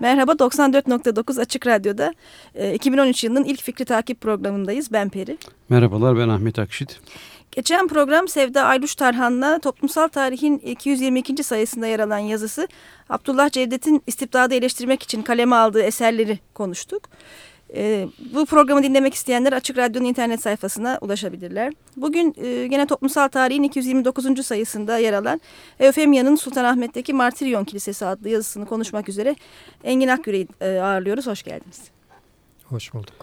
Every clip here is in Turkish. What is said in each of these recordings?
Merhaba 94.9 Açık Radyo'da 2013 e, yılının ilk fikri takip programındayız. Ben Peri. Merhabalar ben Ahmet Akşit. Geçen program Sevda Ayluş Tarhan'la toplumsal tarihin 222. sayısında yer alan yazısı Abdullah Cevdet'in istibdadı eleştirmek için kaleme aldığı eserleri konuştuk. E, bu programı dinlemek isteyenler Açık Radyo'nun internet sayfasına ulaşabilirler. Bugün e, gene toplumsal tarihin 229. sayısında yer alan Eufemia'nın Sultanahmet'teki Martiryon Kilisesi adlı yazısını konuşmak üzere Engin Akgüre'yi e, ağırlıyoruz. Hoş geldiniz. Hoş bulduk.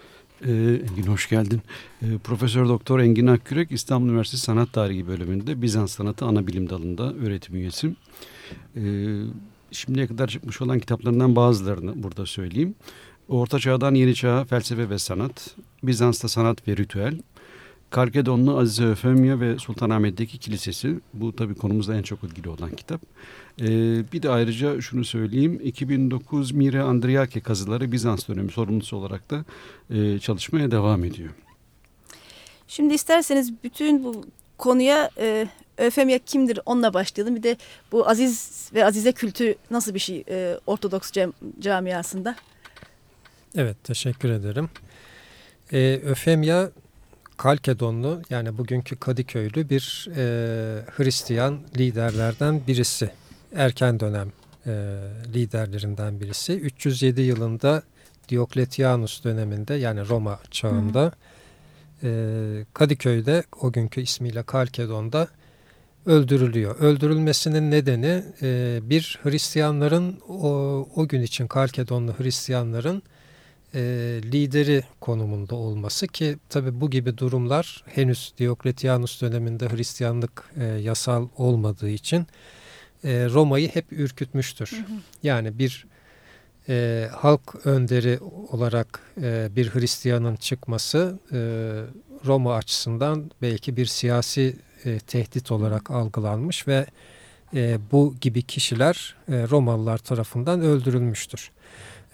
Ee, Engin hoş geldin. Ee, Profesör Doktor Engin Akgürek İstanbul Üniversitesi Sanat Tarihi bölümünde Bizans Sanatı ana bilim dalında öğretim üyesi. Ee, şimdiye kadar çıkmış olan kitaplarından bazılarını burada söyleyeyim. Orta Çağ'dan Yeni Çağ'a Felsefe ve Sanat, Bizans'ta Sanat ve Ritüel, Karkedonlu Azize Öfemya ve Sultanahmet'teki Kilisesi. Bu tabii konumuzda en çok ilgili olan kitap. Ee, bir de ayrıca şunu söyleyeyim. 2009 Mire Andriake kazıları Bizans dönemi sorumlusu olarak da e, çalışmaya devam ediyor. Şimdi isterseniz bütün bu konuya e, Öfemya kimdir onunla başlayalım. Bir de bu Aziz ve Azize kültü nasıl bir şey e, Ortodoks cam camiasında? Evet teşekkür ederim. Ee, Öfemya Kalkedonlu yani bugünkü Kadıköylü bir e, Hristiyan liderlerden birisi. Erken dönem e, liderlerinden birisi. 307 yılında Diokletianus döneminde yani Roma çağında e, Kadıköy'de o günkü ismiyle Kalkedon'da öldürülüyor. Öldürülmesinin nedeni e, bir Hristiyanların o, o gün için Kalkedonlu Hristiyanların e, lideri konumunda olması ki tabi bu gibi durumlar henüz Diokletianus döneminde Hristiyanlık e, yasal olmadığı için e, Roma'yı hep ürkütmüştür. Hı hı. Yani bir e, halk önderi olarak e, bir Hristiyanın çıkması e, Roma açısından belki bir siyasi e, tehdit olarak algılanmış ve e, bu gibi kişiler e, Romalılar tarafından öldürülmüştür.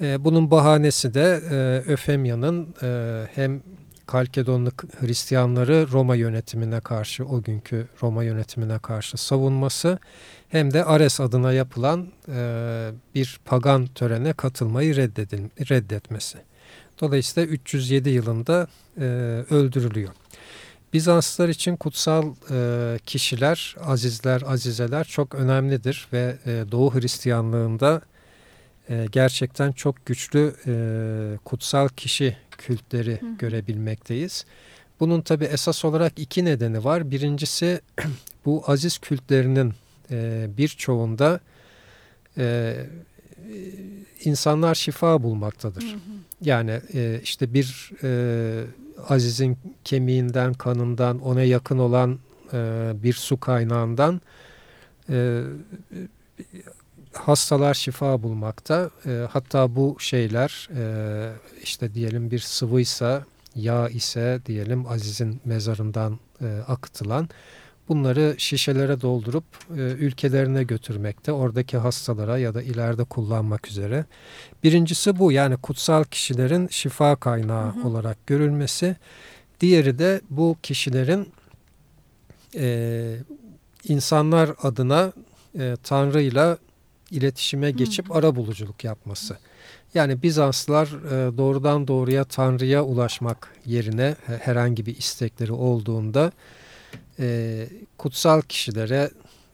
E, bunun bahanesi de e, Öfemya'nın e, hem Kalkedonlu Hristiyanları Roma yönetimine karşı, o günkü Roma yönetimine karşı savunması hem de Ares adına yapılan e, bir pagan törene katılmayı reddetmesi. Dolayısıyla 307 yılında öldürülüyor. Bizanslar için kutsal kişiler, azizler, azizeler çok önemlidir ve Doğu Hristiyanlığında e, gerçekten çok güçlü e, kutsal kişi kültleri Hı. görebilmekteyiz. Bunun tabi esas olarak iki nedeni var. Birincisi bu aziz kültlerinin e, birçoğunda e, insanlar şifa bulmaktadır. Hı hı. Yani e, işte bir e, azizin kemiğinden, kanından, ona yakın olan e, bir su kaynağından e, hastalar şifa bulmakta. E, hatta bu şeyler e, işte diyelim bir sıvıysa, yağ ise diyelim Aziz'in mezarından e, akıtılan bunları şişelere doldurup e, ülkelerine götürmekte. Oradaki hastalara ya da ileride kullanmak üzere. Birincisi bu yani kutsal kişilerin şifa kaynağı hı hı. olarak görülmesi. Diğeri de bu kişilerin e, insanlar adına e, Tanrı iletişime geçip hmm. ara buluculuk yapması. Yani Bizanslılar e, doğrudan doğruya Tanrı'ya ulaşmak yerine herhangi bir istekleri olduğunda e, kutsal kişilere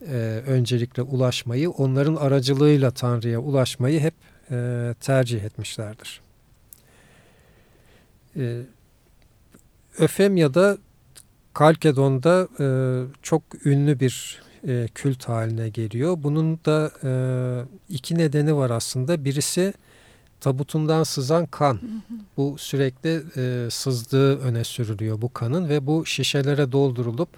e, öncelikle ulaşmayı, onların aracılığıyla Tanrı'ya ulaşmayı hep e, tercih etmişlerdir. E, Öfemya'da Kalkedon'da e, çok ünlü bir e, kült haline geliyor. Bunun da e, iki nedeni var aslında. Birisi tabutundan sızan kan. Bu sürekli e, sızdığı öne sürülüyor bu kanın ve bu şişelere doldurulup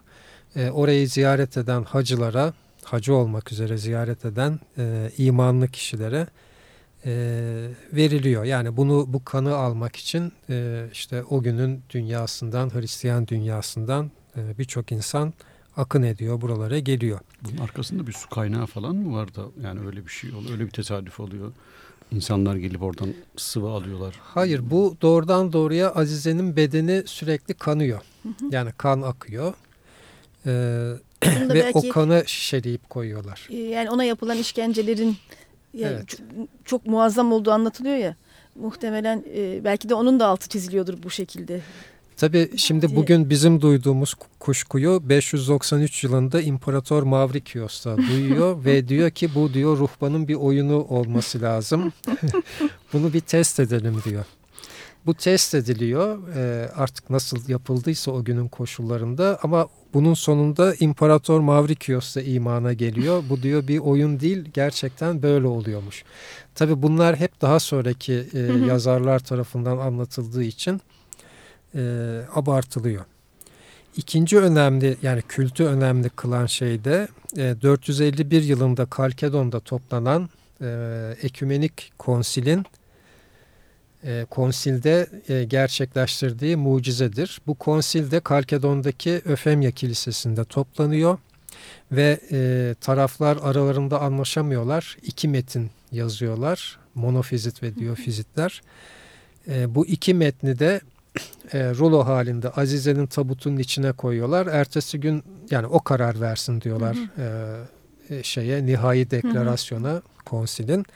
e, orayı ziyaret eden hacılara, hacı olmak üzere ziyaret eden e, imanlı kişilere e, veriliyor. Yani bunu bu kanı almak için e, işte o günün dünyasından, Hristiyan dünyasından e, birçok insan akın ediyor, buralara geliyor. Bunun arkasında bir su kaynağı falan mı var da yani öyle bir şey oluyor, öyle bir tesadüf oluyor. İnsanlar gelip oradan sıvı alıyorlar. Hayır bu doğrudan doğruya Azize'nin bedeni sürekli kanıyor. Yani kan akıyor. Ee, ve belki, o kanı şişeleyip koyuyorlar. E, yani ona yapılan işkencelerin Yani evet. çok, çok muazzam olduğu anlatılıyor ya. Muhtemelen e, belki de onun da altı çiziliyordur bu şekilde. Tabii şimdi bugün bizim duyduğumuz kuşkuyu 593 yılında İmparator Mavrikios da duyuyor ve diyor ki bu diyor ruhbanın bir oyunu olması lazım. Bunu bir test edelim diyor. Bu test ediliyor e, artık nasıl yapıldıysa o günün koşullarında ama bunun sonunda İmparator Mavrikios da imana geliyor. Bu diyor bir oyun değil gerçekten böyle oluyormuş. Tabi bunlar hep daha sonraki e, yazarlar tarafından anlatıldığı için e, abartılıyor. İkinci önemli yani kültü önemli kılan şey de e, 451 yılında Kalkedon'da toplanan e, Ekümenik Konsil'in e, konsilde e, gerçekleştirdiği mucizedir. Bu konsilde Kalkedon'daki Öfemya Kilisesi'nde toplanıyor ve e, taraflar aralarında anlaşamıyorlar. İki metin yazıyorlar. Monofizit ve diyofizitler. E, bu iki metni de e, rulo halinde Azize'nin tabutunun içine koyuyorlar. Ertesi gün yani o karar versin diyorlar e, e, şeye nihai deklarasyona konsilin.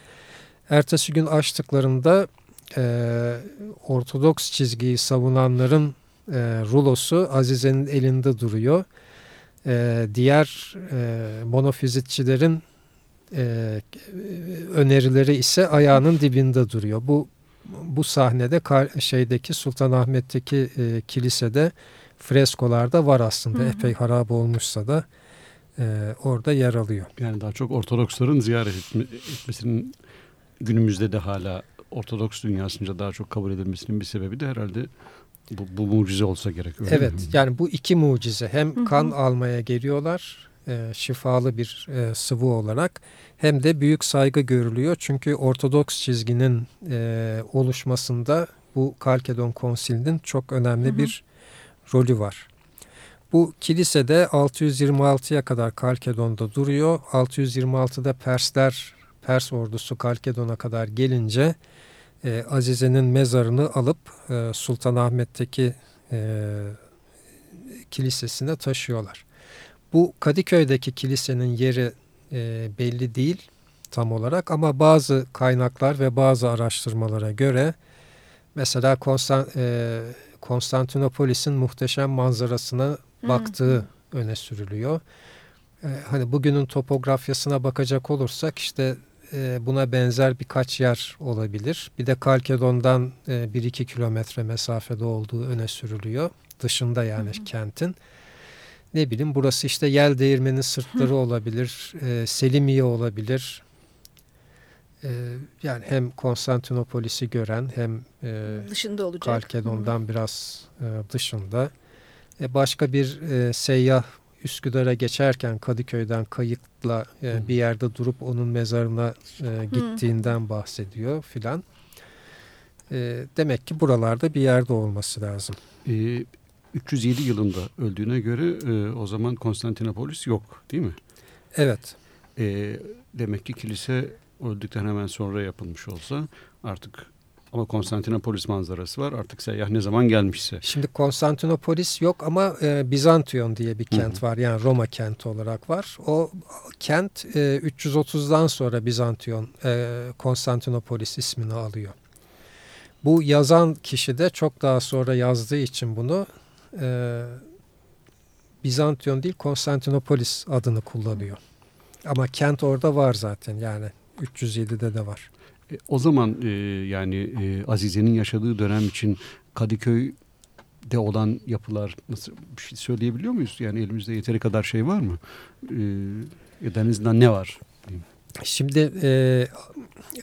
Ertesi gün açtıklarında e, Ortodoks çizgiyi savunanların e, rulosu Azize'nin elinde duruyor. E, diğer e, monofizitçilerin e, önerileri ise ayağının dibinde duruyor. Bu bu sahnede şeydeki Sultanahmet'teki e, kilisede freskolarda var aslında. Hı hı. Epey harap olmuşsa da e, orada yer alıyor. Yani daha çok Ortodoksların ziyaret etme, etmesinin günümüzde de hala Ortodoks dünyasınca daha çok kabul edilmesinin bir sebebi de herhalde bu, bu mucize olsa gerek. Öyle evet mi? yani bu iki mucize hem hı hı. kan almaya geliyorlar e, şifalı bir e, sıvı olarak hem de büyük saygı görülüyor. Çünkü Ortodoks çizginin e, oluşmasında bu Kalkedon Konsili'nin çok önemli hı hı. bir rolü var. Bu kilisede 626'ya kadar Kalkedon'da duruyor. 626'da Persler, Pers ordusu Kalkedon'a kadar gelince e, Azize'nin mezarını alıp e, Sultanahmet'teki e, kilisesine taşıyorlar. Bu Kadıköy'deki kilisenin yeri e, belli değil tam olarak ama bazı kaynaklar ve bazı araştırmalara göre mesela Konstant, e, Konstantinopolis'in muhteşem manzarasına baktığı Hı. öne sürülüyor. E, hani bugünün topografyasına bakacak olursak işte e, buna benzer birkaç yer olabilir. Bir de Kalkedon'dan e, 1-2 kilometre mesafede olduğu öne sürülüyor. Dışında yani Hı. kentin ne bileyim burası işte yel değirmenin sırtları Hı. olabilir, e, Selimiye olabilir. E, yani hem Konstantinopolis'i gören hem e, dışında olacak. Kalkedon'dan Hı. biraz e, dışında. E, başka bir e, seyyah Üsküdar'a geçerken Kadıköy'den kayıkla e, bir yerde durup onun mezarına e, gittiğinden Hı. bahsediyor filan. E, demek ki buralarda bir yerde olması lazım. E, 307 yılında öldüğüne göre e, o zaman Konstantinopolis yok değil mi? Evet. E, demek ki kilise öldükten hemen sonra yapılmış olsa artık ama Konstantinopolis manzarası var. Artık seyyah ne zaman gelmişse. Şimdi Konstantinopolis yok ama e, Bizantiyon diye bir kent Hı -hı. var. Yani Roma kenti olarak var. O kent e, 330'dan sonra Bizantiyon e, Konstantinopolis ismini alıyor. Bu yazan kişi de çok daha sonra yazdığı için bunu e, Bizantiyon değil Konstantinopolis adını kullanıyor. Ama kent orada var zaten yani 307'de de var. E, o zaman e, yani e, Azize'nin yaşadığı dönem için Kadıköy'de olan yapılar nasıl bir şey söyleyebiliyor muyuz? Yani elimizde yeteri kadar şey var mı? E, ya ne var? Şimdi e,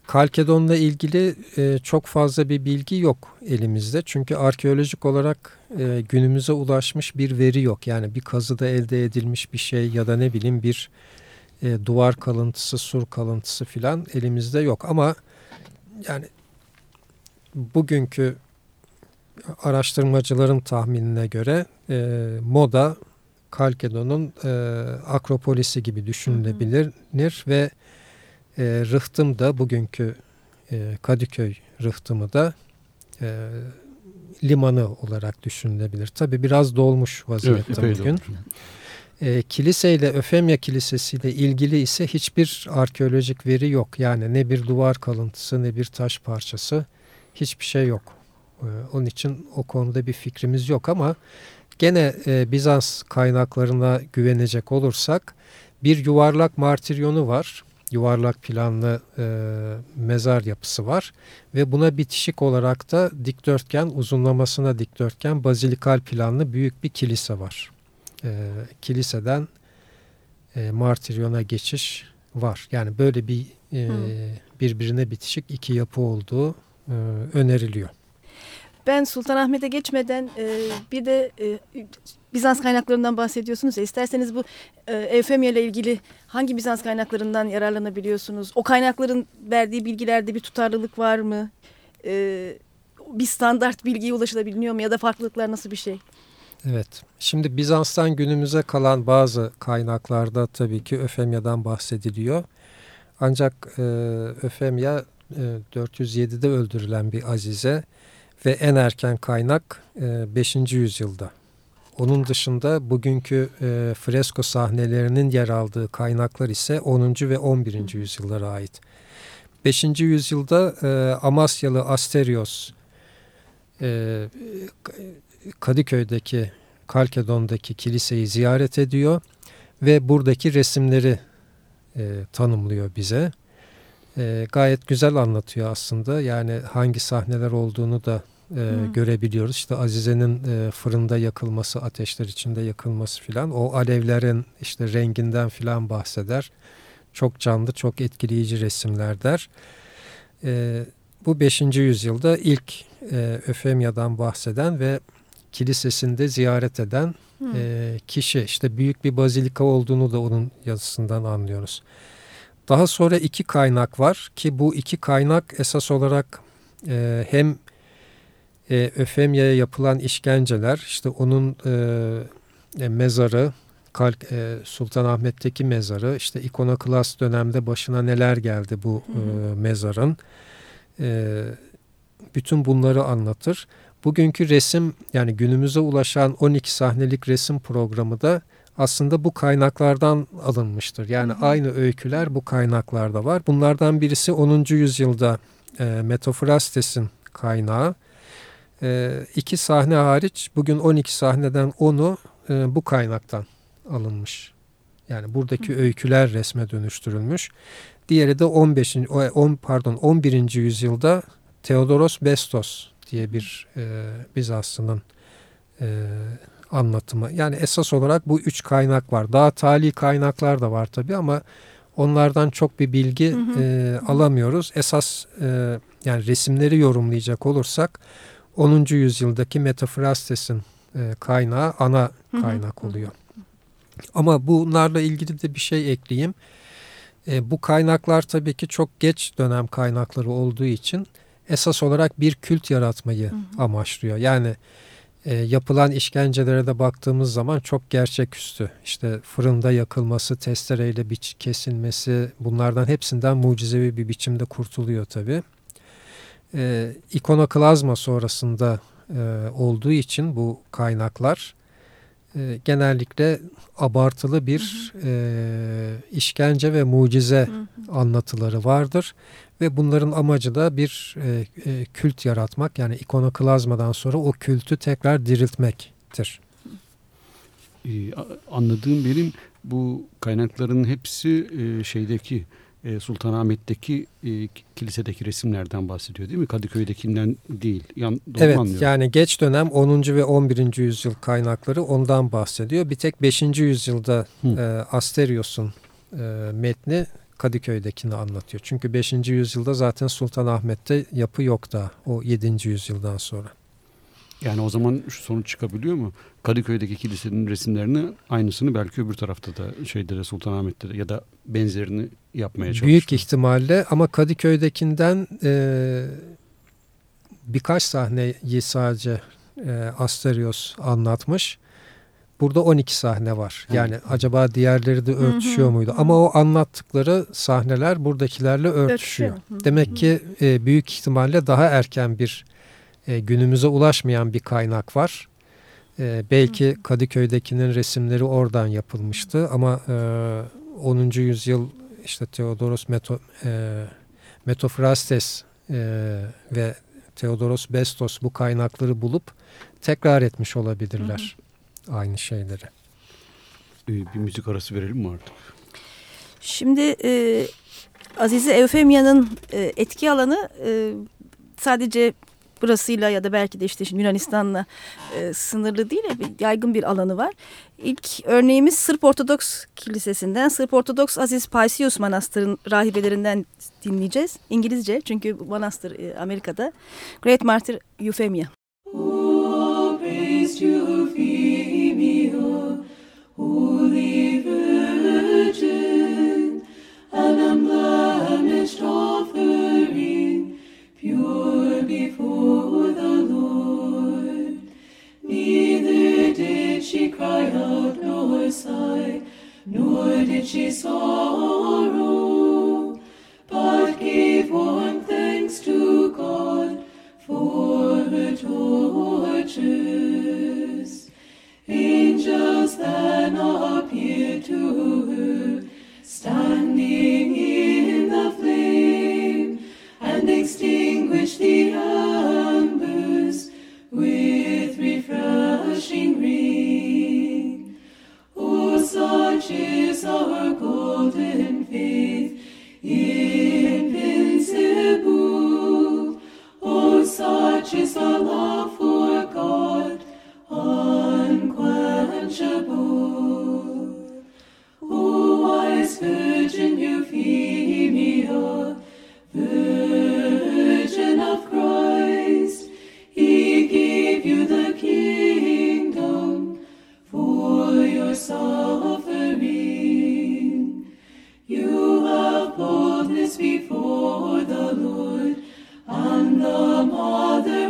Kalkedon'la ilgili e, çok fazla bir bilgi yok elimizde. Çünkü arkeolojik olarak e, günümüze ulaşmış bir veri yok. Yani bir kazıda elde edilmiş bir şey ya da ne bileyim bir e, duvar kalıntısı, sur kalıntısı filan elimizde yok. Ama yani bugünkü araştırmacıların tahminine göre e, moda Kalkedon'un e, akropolisi gibi düşünülebilir hı hı. ve e, rıhtım da bugünkü e, Kadıköy rıhtımı da e, limanı olarak düşünülebilir. Tabi biraz dolmuş vaziyette evet, bugün. E, kiliseyle Öfemya Kilisesi ile ilgili ise hiçbir arkeolojik veri yok. Yani ne bir duvar kalıntısı ne bir taş parçası hiçbir şey yok. E, onun için o konuda bir fikrimiz yok ama gene e, Bizans kaynaklarına güvenecek olursak bir yuvarlak martiryonu var. Yuvarlak planlı e, mezar yapısı var ve buna bitişik olarak da dikdörtgen uzunlamasına dikdörtgen bazilikal planlı büyük bir kilise var e, kiliseden e, martiryona geçiş var. Yani böyle bir e, birbirine bitişik iki yapı olduğu e, öneriliyor. Ben Sultanahmet'e geçmeden e, bir de e, Bizans kaynaklarından bahsediyorsunuz ya isterseniz bu e, ile ilgili hangi Bizans kaynaklarından yararlanabiliyorsunuz? O kaynakların verdiği bilgilerde bir tutarlılık var mı? E, bir standart bilgiye ulaşılabiliyor mu ya da farklılıklar nasıl bir şey? Evet. Şimdi Bizans'tan günümüze kalan bazı kaynaklarda tabii ki Öfemya'dan bahsediliyor. Ancak e, Öfemya e, 407'de öldürülen bir azize ve en erken kaynak e, 5. yüzyılda. Onun dışında bugünkü e, fresko sahnelerinin yer aldığı kaynaklar ise 10. ve 11. yüzyıllara ait. 5. yüzyılda e, Amasyalı Asterios e, Kadıköy'deki Kalkedon'daki kiliseyi ziyaret ediyor ve buradaki resimleri e, tanımlıyor bize. E, gayet güzel anlatıyor aslında. Yani hangi sahneler olduğunu da e, hmm. görebiliyoruz. İşte Azize'nin e, fırında yakılması, ateşler içinde yakılması filan. O alevlerin işte renginden filan bahseder. Çok canlı, çok etkileyici resimler der. E, bu 5. yüzyılda ilk e, Öfemya'dan bahseden ve kilisesinde ziyaret eden e, kişi. işte büyük bir bazilika olduğunu da onun yazısından anlıyoruz. Daha sonra iki kaynak var ki bu iki kaynak esas olarak e, hem e, Öfemya'ya yapılan işkenceler, işte onun e, e, mezarı, Kalk, e, Sultanahmet'teki mezarı, işte ikonoklas dönemde başına neler geldi bu e, mezarın. E, bütün bunları anlatır. Bugünkü resim yani günümüze ulaşan 12 sahnelik resim programı da aslında bu kaynaklardan alınmıştır. Yani hı hı. aynı öyküler bu kaynaklarda var. Bunlardan birisi 10. yüzyılda e, Metafrastes'in kaynağı. E, iki sahne hariç bugün 12 sahneden 10'u e, bu kaynaktan alınmış. Yani buradaki hı. öyküler resme dönüştürülmüş. Diğeri de 15. 10 pardon 11. yüzyılda Theodoros Bestos diye bir e, Bizanslı'nın e, anlatımı. Yani esas olarak bu üç kaynak var. Daha tali kaynaklar da var tabii ama onlardan çok bir bilgi hı hı. E, alamıyoruz. Esas e, yani resimleri yorumlayacak olursak 10. yüzyıldaki Metafrastes'in e, kaynağı ana kaynak oluyor. Ama bunlarla ilgili de bir şey ekleyeyim. E, bu kaynaklar tabii ki çok geç dönem kaynakları olduğu için esas olarak bir kült yaratmayı hı hı. amaçlıyor. Yani e, yapılan işkencelere de baktığımız zaman çok gerçeküstü. İşte fırında yakılması, testereyle biç kesilmesi bunlardan hepsinden mucizevi bir biçimde kurtuluyor tabii. E, ikonoklazma sonrasında e, olduğu için bu kaynaklar e, genellikle abartılı bir hı hı. E, işkence ve mucize hı hı. anlatıları vardır. Ve bunların amacı da bir e, e, kült yaratmak yani ikonoklazmadan sonra o kültü tekrar diriltmektir. Ee, anladığım benim bu kaynakların hepsi e, şeydeki e, Sultanahmet'teki e, kilisedeki resimlerden bahsediyor değil mi? Kadıköy'dekinden değil. Yan, evet anlıyorum. yani geç dönem 10. ve 11. yüzyıl kaynakları ondan bahsediyor. Bir tek 5. yüzyılda e, Asterios'un e, metni Kadıköy'dekini anlatıyor. Çünkü 5. yüzyılda zaten Sultanahmet'te yapı yok da o 7. yüzyıldan sonra. Yani o zaman şu sonuç çıkabiliyor mu? Kadıköy'deki kilisenin resimlerini aynısını belki öbür tarafta da şeyde de Sultanahmet'te de ya da benzerini yapmaya çalışıyor. Büyük ihtimalle ama Kadıköy'dekinden e, birkaç sahneyi sadece e, Asterios anlatmış. Burada 12 sahne var. Yani evet. acaba diğerleri de örtüşüyor hı hı. muydu? Ama o anlattıkları sahneler buradakilerle örtüşüyor. örtüşüyor. Demek ki e, büyük ihtimalle daha erken bir e, günümüze ulaşmayan bir kaynak var. E, belki Kadıköy'dekinin resimleri oradan yapılmıştı ama e, 10. yüzyıl işte Theodoros Meto, e, Metofrastes e, ve Theodoros Bestos bu kaynakları bulup tekrar etmiş olabilirler hı hı. aynı şeyleri. Bir müzik arası verelim mi artık? Şimdi e, Azize Eufemya'nın e, etki alanı e, sadece burasıyla ya da belki de işte Yunanistan'la e, sınırlı değil bir yaygın bir alanı var. İlk örneğimiz Sırp Ortodoks Kilisesi'nden Sırp Ortodoks Aziz Paisios Manastır'ın rahibelerinden dinleyeceğiz. İngilizce çünkü bu manastır e, Amerika'da. Great Martyr Euphemia. Oh, before the Lord. Neither did she cry out nor sigh, nor did she sorrow, but gave one thanks to God for her tortures. Angels then appeared to her, standing in the flame, the embers with refreshing rain. Oh, such is our golden faith, invincible. Oh, such is our love for God, unquenchable. O wise Virgin Euphemia, Virgin suffering. You have boldness before the Lord and the Mother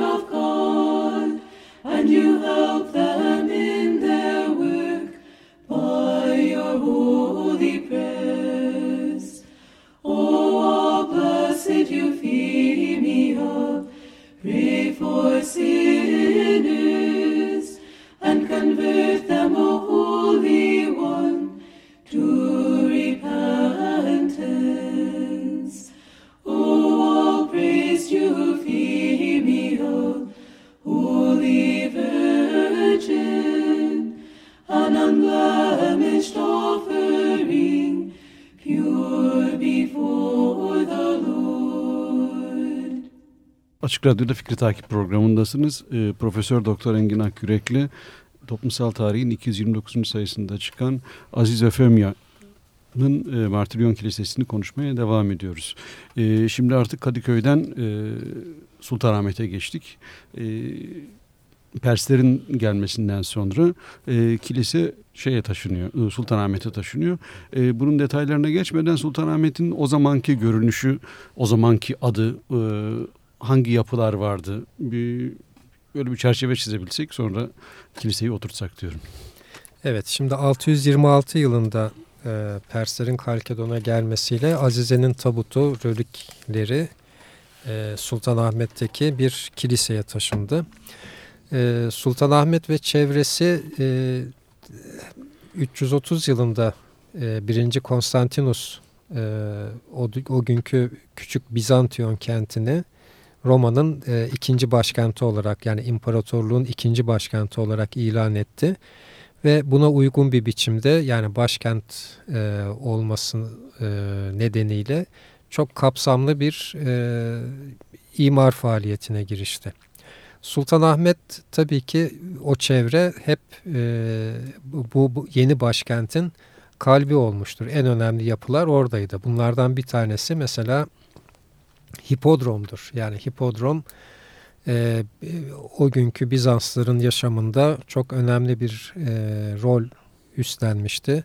Açık Radyo'da Fikri Takip programındasınız. Ee, Profesör Doktor Engin Akgürek'le Toplumsal Tarihin 229. sayısında çıkan Aziz Efemya'nın e, Martiryon Kilisesi'ni konuşmaya devam ediyoruz. E, şimdi artık Kadıköy'den e, Sultanahmet'e geçtik. E, Perslerin gelmesinden sonra e, kilise şeye taşınıyor, e, Sultanahmet'e taşınıyor. E, bunun detaylarına geçmeden Sultanahmet'in o zamanki görünüşü, o zamanki adı, e, hangi yapılar vardı, bir, böyle bir çerçeve çizebilsek sonra kiliseyi oturtsak diyorum. Evet, şimdi 626 yılında e, Perslerin Kalkedon'a gelmesiyle Azize'nin tabutu, rölikleri e, Sultanahmet'teki bir kiliseye taşındı. E, Sultanahmet ve çevresi e, 330 yılında e, 1. Konstantinus e, o, o günkü küçük Bizantiyon kentini Roma'nın e, ikinci başkenti olarak yani imparatorluğun ikinci başkenti olarak ilan etti. Ve buna uygun bir biçimde yani başkent e, olması e, nedeniyle çok kapsamlı bir e, imar faaliyetine girişti. Sultanahmet tabii ki o çevre hep e, bu, bu yeni başkentin kalbi olmuştur. En önemli yapılar oradaydı. Bunlardan bir tanesi mesela hipodromdur. Yani hipodrom e, o günkü Bizansların yaşamında çok önemli bir e, rol üstlenmişti.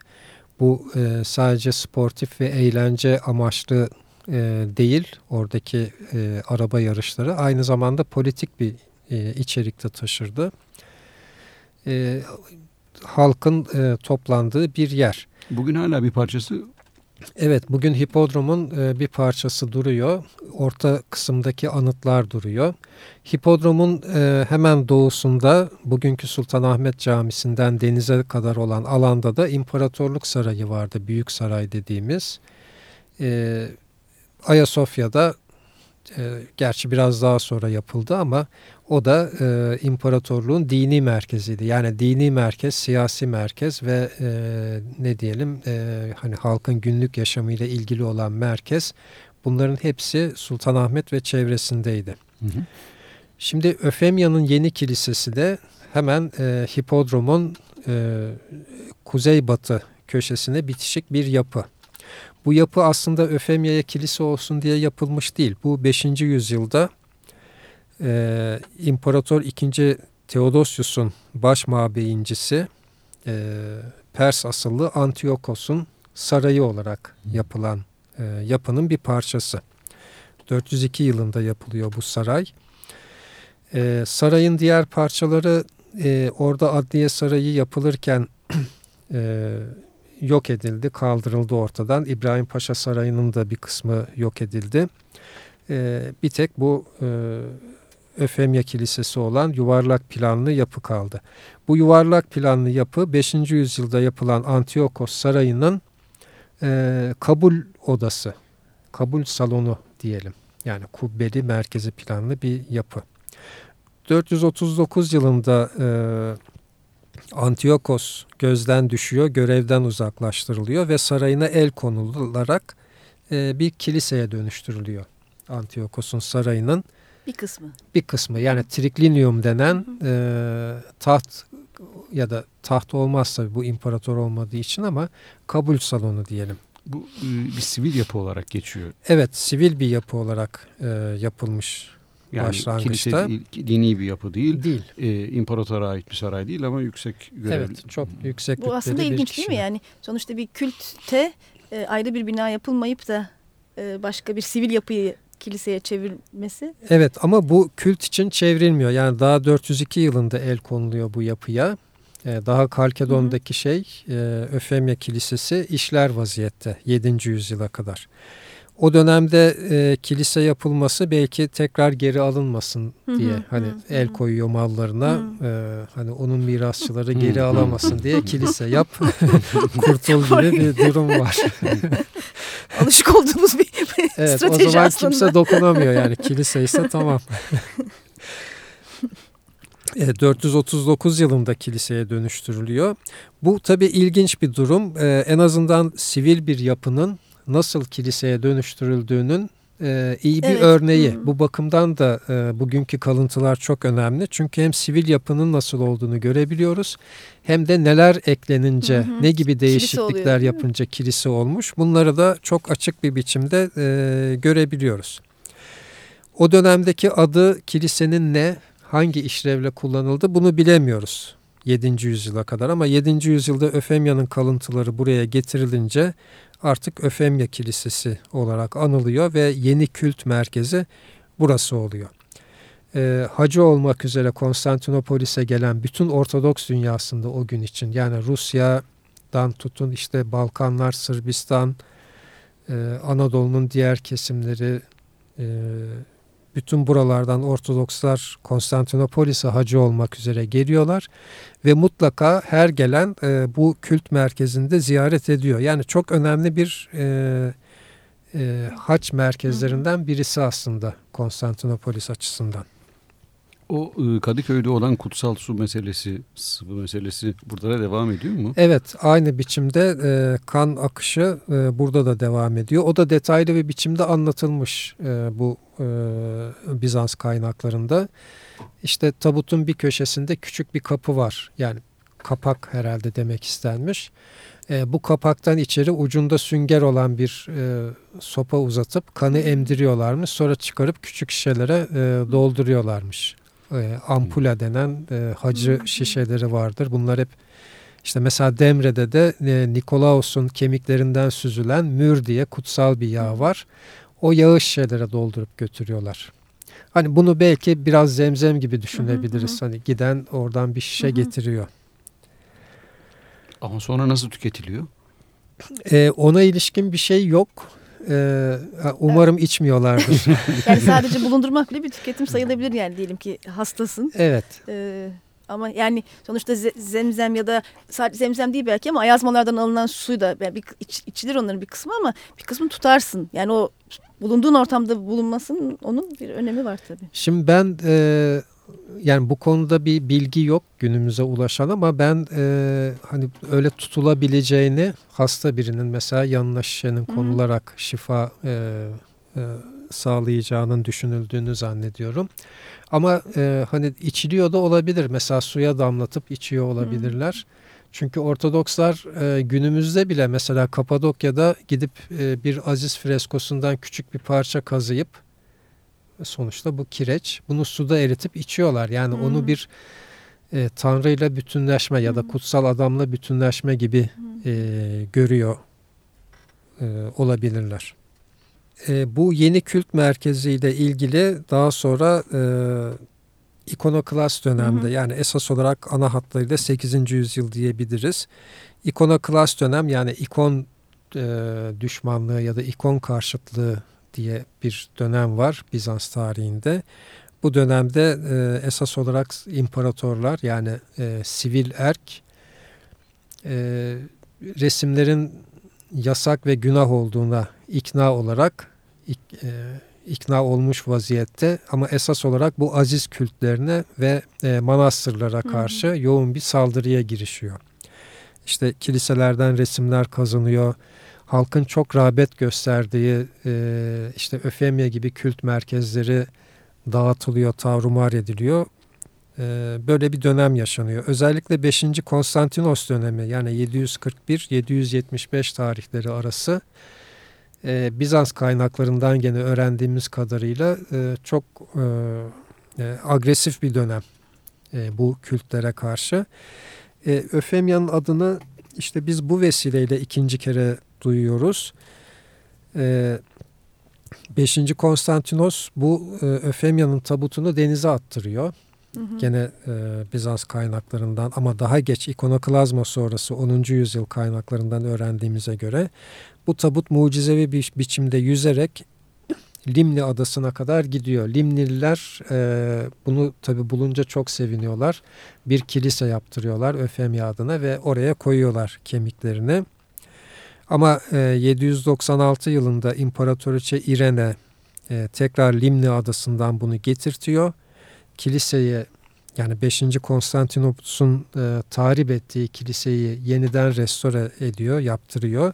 Bu e, sadece sportif ve eğlence amaçlı e, değil oradaki e, araba yarışları aynı zamanda politik bir e, içerikte taşırdı. E, halkın e, toplandığı bir yer. Bugün hala bir parçası Evet bugün hipodromun e, bir parçası duruyor. Orta kısımdaki anıtlar duruyor. Hipodromun e, hemen doğusunda bugünkü Sultanahmet Camisi'nden denize kadar olan alanda da İmparatorluk Sarayı vardı. Büyük Saray dediğimiz. E, Ayasofya'da e, gerçi biraz daha sonra yapıldı ama o da e, imparatorluğun dini merkeziydi. Yani dini merkez, siyasi merkez ve e, ne diyelim e, hani halkın günlük yaşamıyla ilgili olan merkez. Bunların hepsi Sultanahmet ve çevresindeydi. Hı hı. Şimdi Öfemya'nın yeni kilisesi de hemen e, hipodromun e, kuzeybatı köşesine bitişik bir yapı. Bu yapı aslında Öfemya'ya kilise olsun diye yapılmış değil. Bu 5. yüzyılda e, İmparator II. Theodosius'un baş mabeyincisi e, Pers asıllı Antiochos'un sarayı olarak yapılan e, yapının bir parçası. 402 yılında yapılıyor bu saray. E, sarayın diğer parçaları e, orada Adliye Sarayı yapılırken e, yok edildi, kaldırıldı ortadan. İbrahim Paşa Sarayı'nın da bir kısmı yok edildi. E, bir tek bu e, Öfemya Kilisesi olan yuvarlak planlı yapı kaldı. Bu yuvarlak planlı yapı 5. yüzyılda yapılan Antiyokos Sarayı'nın e, kabul odası, kabul salonu diyelim. Yani kubbeli merkezi planlı bir yapı. 439 yılında e, Antiyokos gözden düşüyor, görevden uzaklaştırılıyor ve sarayına el konularak e, bir kiliseye dönüştürülüyor. Antiyokos'un sarayının bir kısmı. Bir kısmı yani triklinium denen e, taht ya da taht olmazsa bu imparator olmadığı için ama kabul salonu diyelim. Bu e, bir sivil yapı olarak geçiyor. Evet sivil bir yapı olarak e, yapılmış yani başlangıçta. kilise dini bir yapı değil. Değil. E, imparatora ait bir saray değil ama yüksek görevli. Evet çok yüksek Bu aslında ilginç değil mi? Yani sonuçta bir kültte e, ayrı bir bina yapılmayıp da e, başka bir sivil yapıyı kiliseye çevirmesi. Evet ama bu kült için çevrilmiyor. Yani daha 402 yılında el konuluyor bu yapıya. Ee, daha Kalkedon'daki hı hı. şey e, Öfemya Kilisesi işler vaziyette 7. yüzyıla kadar. O dönemde e, kilise yapılması belki tekrar geri alınmasın diye hı hı, hani hı, el koyuyor mallarına hı. E, hani onun mirasçıları geri alamasın diye kilise yap kurtul gibi bir durum var. Alışık olduğumuz bir evet, strateji O zaman aslında. kimse dokunamıyor yani kilise ise tamam. E, 439 yılında kiliseye dönüştürülüyor. Bu tabii ilginç bir durum. E, en azından sivil bir yapının nasıl kiliseye dönüştürüldüğünün e, iyi bir evet. örneği. Hmm. Bu bakımdan da e, bugünkü kalıntılar çok önemli. Çünkü hem sivil yapının nasıl olduğunu görebiliyoruz hem de neler eklenince hmm. ne gibi değişiklikler oluyor, yapınca kilise olmuş. Bunları da çok açık bir biçimde e, görebiliyoruz. O dönemdeki adı kilisenin ne, hangi işlevle kullanıldı bunu bilemiyoruz. 7. yüzyıla kadar ama 7. yüzyılda Öfemya'nın kalıntıları buraya getirilince artık Öfemya Kilisesi olarak anılıyor ve yeni kült merkezi burası oluyor. E, hacı olmak üzere Konstantinopolis'e gelen bütün Ortodoks dünyasında o gün için yani Rusya'dan tutun işte Balkanlar, Sırbistan, e, Anadolu'nun diğer kesimleri, e, bütün buralardan Ortodokslar Konstantinopolis'e hacı olmak üzere geliyorlar ve mutlaka her gelen e, bu kült merkezinde ziyaret ediyor. Yani çok önemli bir e, e, haç merkezlerinden birisi aslında Konstantinopolis açısından. O e, Kadıköy'de olan kutsal su meselesi, sıvı meselesi burada da devam ediyor mu? Evet, aynı biçimde e, kan akışı e, burada da devam ediyor. O da detaylı bir biçimde anlatılmış e, bu e, Bizans kaynaklarında. İşte tabutun bir köşesinde küçük bir kapı var. Yani kapak herhalde demek istenmiş. E, bu kapaktan içeri ucunda sünger olan bir e, sopa uzatıp kanı emdiriyorlarmış. Sonra çıkarıp küçük şişelere e, dolduruyorlarmış e, ampula denen e, hacı şişeleri vardır. Bunlar hep işte mesela Demre'de de e, Nikolaos'un kemiklerinden süzülen mür diye kutsal bir yağ var. O yağı şişelere doldurup götürüyorlar. Hani bunu belki biraz zemzem gibi düşünebiliriz. Hı hı. Hani giden oradan bir şişe hı hı. getiriyor. Ama sonra nasıl tüketiliyor? E, ona ilişkin bir şey yok. E, umarım evet. içmiyorlardır. yani sadece bulundurmak bile bir tüketim sayılabilir yani diyelim ki hastasın. Evet. E, ama yani sonuçta zemzem ya da sadece zemzem değil belki ama ayazmalardan alınan suyu da yani bir, iç, içilir onların bir kısmı ama bir kısmını tutarsın. Yani o bulunduğun ortamda bulunmasının onun bir önemi var tabii. Şimdi ben e, yani bu konuda bir bilgi yok günümüze ulaşan ama ben e, hani öyle tutulabileceğini hasta birinin mesela yanına şişenin konularak Hı. şifa e, e, sağlayacağının düşünüldüğünü zannediyorum. Ama e, hani içiliyor da olabilir. Mesela suya damlatıp içiyor olabilirler. Hı. Çünkü Ortodokslar e, günümüzde bile mesela Kapadokya'da gidip e, bir Aziz freskosundan küçük bir parça kazıyıp sonuçta bu kireç bunu suda eritip içiyorlar. Yani hmm. onu bir e, Tanrı bütünleşme ya da kutsal adamla bütünleşme gibi e, görüyor e, olabilirler. E, bu yeni kült merkeziyle ilgili daha sonra e, ikonoklas dönemde hı hı. yani esas olarak ana hatlarıyla 8. yüzyıl diyebiliriz. İkonoklas dönem yani ikon e, düşmanlığı ya da ikon karşıtlığı diye bir dönem var Bizans tarihinde. Bu dönemde e, esas olarak imparatorlar yani e, sivil erk e, resimlerin yasak ve günah olduğuna ikna olarak ik, e, ikna olmuş vaziyette ama esas olarak bu aziz kültlerine ve e, manastırlara karşı hı hı. yoğun bir saldırıya girişiyor. İşte kiliselerden resimler kazanıyor, halkın çok rağbet gösterdiği e, işte Öfemya gibi kült merkezleri dağıtılıyor, tavrumar ediliyor. E, böyle bir dönem yaşanıyor. Özellikle 5. Konstantinos dönemi yani 741-775 tarihleri arası e, Bizans kaynaklarından gene öğrendiğimiz kadarıyla e, çok e, e, agresif bir dönem e, bu kültlere karşı. E, Öfemya'nın adını işte biz bu vesileyle ikinci kere duyuyoruz. E, 5. Konstantinos bu e, Öfemya'nın tabutunu denize attırıyor. Hı hı. Gene e, Bizans kaynaklarından ama daha geç ikonoklazma sonrası 10. yüzyıl kaynaklarından öğrendiğimize göre bu tabut mucizevi bir biçimde yüzerek Limni adasına kadar gidiyor. Limnililer e, bunu tabi bulunca çok seviniyorlar. Bir kilise yaptırıyorlar Öfemya adına ve oraya koyuyorlar kemiklerini. Ama e, 796 yılında İmparatoriçe İrene e, tekrar Limni adasından bunu getirtiyor. Kiliseye yani 5. Konstantinopus'un e, tahrip ettiği kiliseyi yeniden restore ediyor, yaptırıyor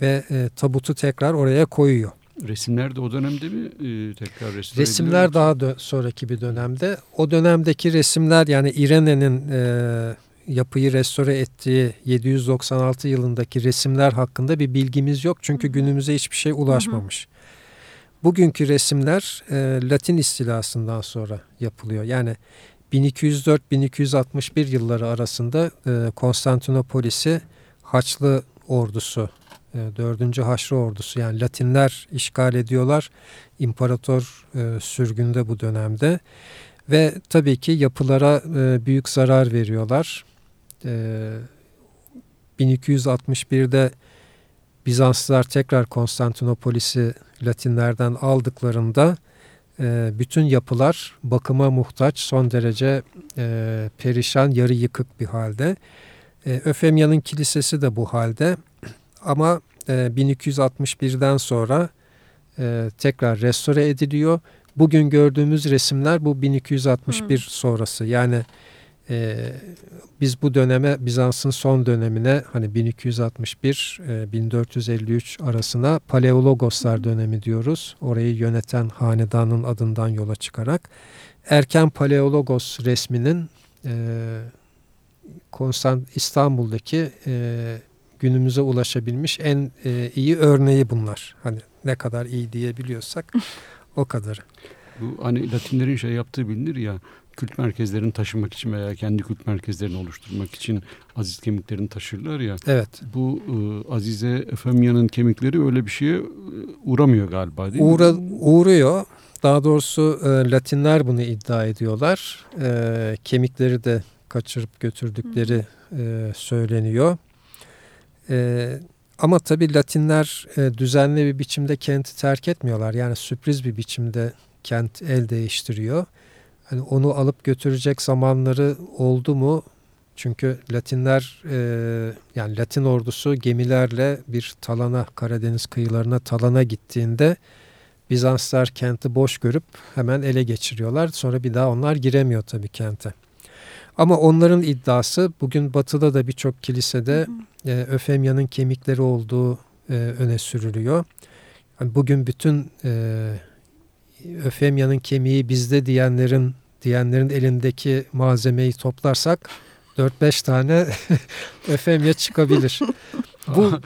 ve e, tabutu tekrar oraya koyuyor. Resimler de o dönemde mi e, tekrar restore Resimler daha da sonraki bir dönemde. O dönemdeki resimler yani İrene'nin e, yapıyı restore ettiği 796 yılındaki resimler hakkında bir bilgimiz yok. Çünkü günümüze hiçbir şey ulaşmamış. Bugünkü resimler e, Latin istilasından sonra yapılıyor. Yani 1204-1261 yılları arasında e, Konstantinopolis'i Haçlı ordusu, e, 4. Haçlı ordusu yani Latinler işgal ediyorlar. İmparator e, sürgünde bu dönemde. Ve tabii ki yapılara e, büyük zarar veriyorlar e, 1261'de Bizanslılar tekrar Konstantinopolis'i Latinlerden aldıklarında e, bütün yapılar bakıma muhtaç, son derece e, perişan, yarı yıkık bir halde. E, Öfemya'nın kilisesi de bu halde ama e, 1261'den sonra e, tekrar restore ediliyor. Bugün gördüğümüz resimler bu 1261 hmm. sonrası yani e, biz bu döneme Bizans'ın son dönemine hani 1261-1453 e, arasına Paleologoslar dönemi diyoruz. Orayı yöneten hanedanın adından yola çıkarak erken Paleologos resminin e, Konstant İstanbul'daki e, günümüze ulaşabilmiş en e, iyi örneği bunlar. Hani ne kadar iyi diyebiliyorsak o kadar. Bu hani Latinlerin şey yaptığı bilinir ya kült merkezlerini taşımak için veya kendi kült merkezlerini oluşturmak için aziz kemiklerini taşırlar ya. Evet. Bu e, Azize Efemya'nın kemikleri öyle bir şeye e, uğramıyor galiba değil Uğra, mi? Uğruyor. Daha doğrusu e, Latinler bunu iddia ediyorlar. E, kemikleri de kaçırıp götürdükleri e, söyleniyor. E, ama tabii Latinler e, düzenli bir biçimde kenti terk etmiyorlar. Yani sürpriz bir biçimde kent el değiştiriyor. Hani onu alıp götürecek zamanları oldu mu? Çünkü Latinler e, yani Latin ordusu gemilerle bir talana Karadeniz kıyılarına talana gittiğinde Bizanslar kenti boş görüp hemen ele geçiriyorlar. Sonra bir daha onlar giremiyor tabii kente. Ama onların iddiası bugün batıda da birçok kilisede e, Öfemya'nın kemikleri olduğu e, öne sürülüyor. Yani bugün bütün e, Öfemya'nın kemiği bizde diyenlerin diyenlerin elindeki malzemeyi toplarsak 4-5 tane Öfemya çıkabilir. Bu